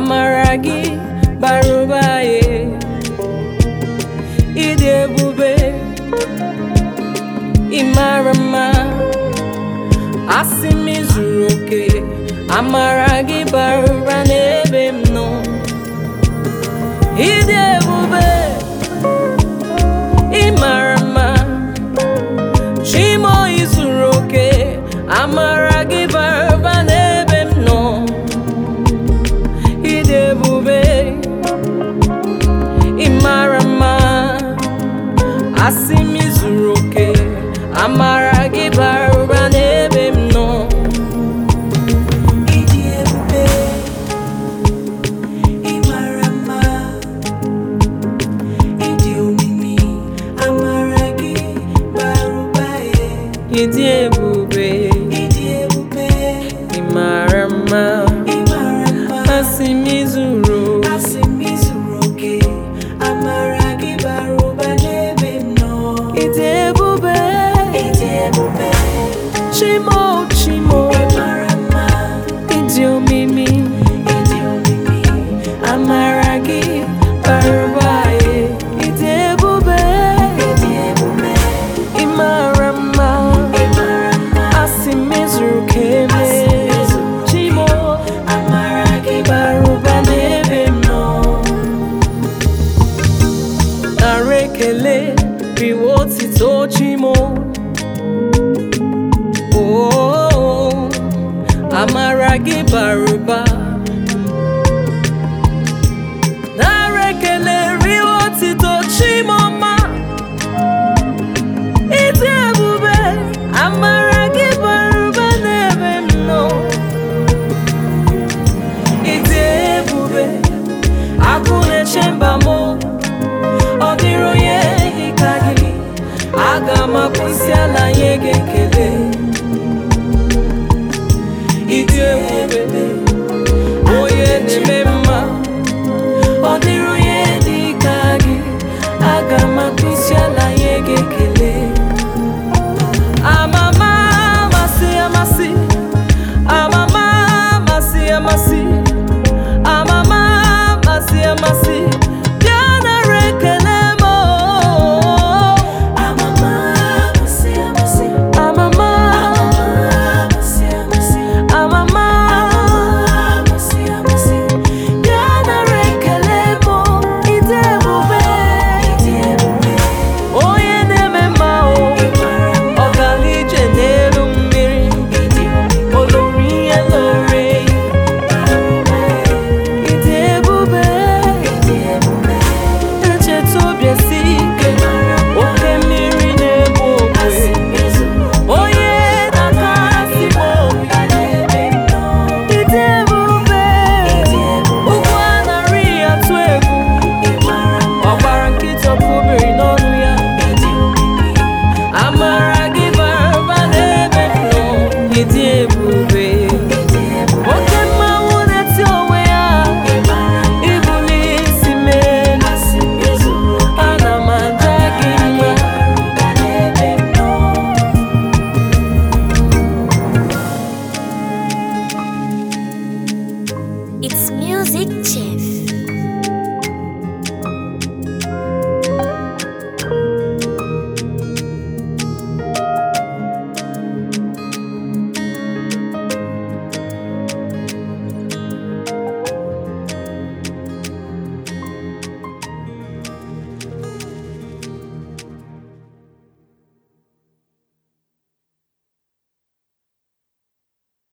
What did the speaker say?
amara gị bara ụba ye ịdị ebube ịmara mma asị oke amara gị amara gị bara ụba n'ebe m nọ. Ịdị ebube, ịmara mma, ịdị omimi, amara gị bara ụba ịdị ebube ịmara mma chimo. Oh, amara gị bara ụba ekele 一切。